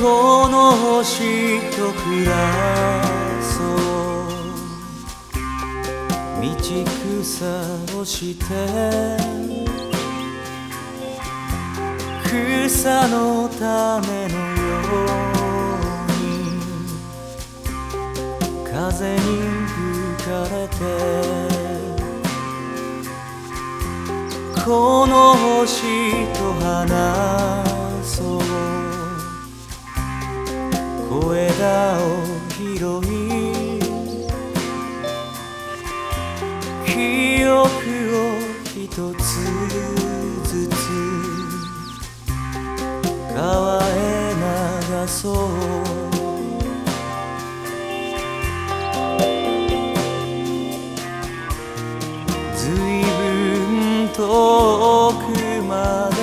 この星と暮らそう道草をして草のためのように風に吹かれてこの星と話つずつ川へ流そうずいぶん遠くまで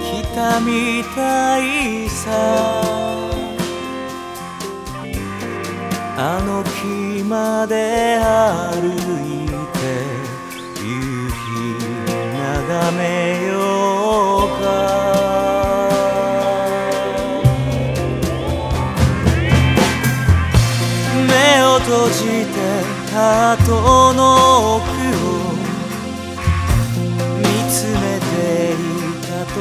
来たみたいさ。あの木まで歩いて眺めようか。目を閉じてハートの奥を見つめていた時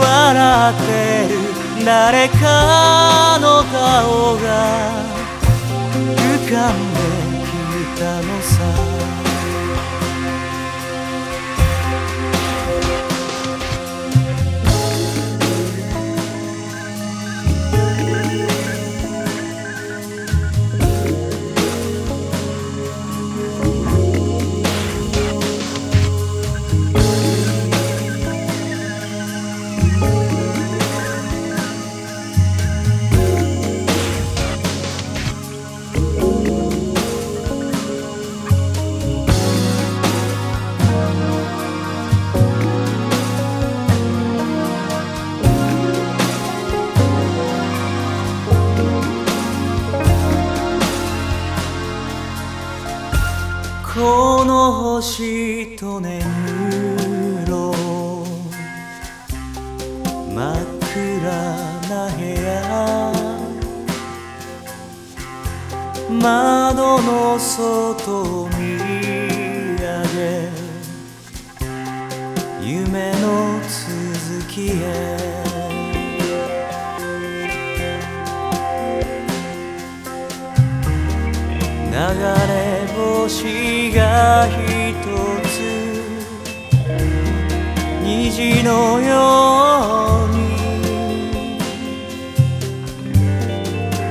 笑ってる誰かの顔が浮かんできたこの星と眠ろう。真っ暗な部屋窓の外を見上げ夢の続きへ。流れ星がひとつ虹のように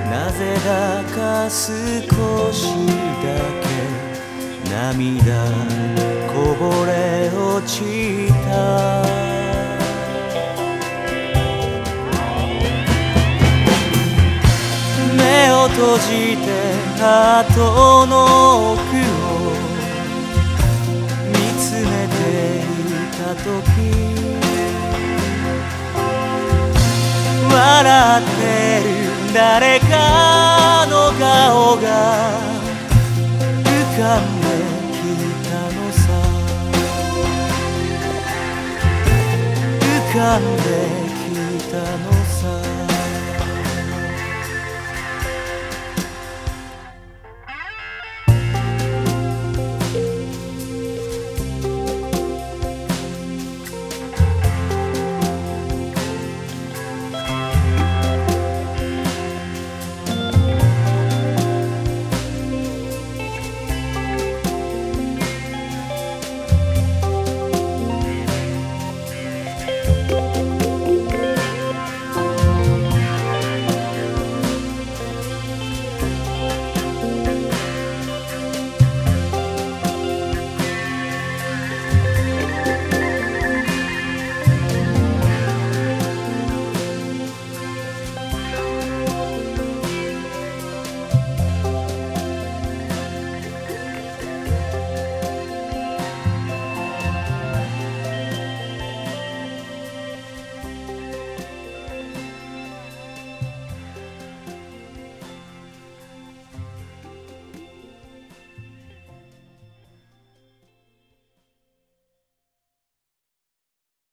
なぜだか少しだけ涙こぼれ落ちた目を閉じてハートの奥を見つめていた時笑ってる誰かの顔が浮かんできたのさ。浮かんできたの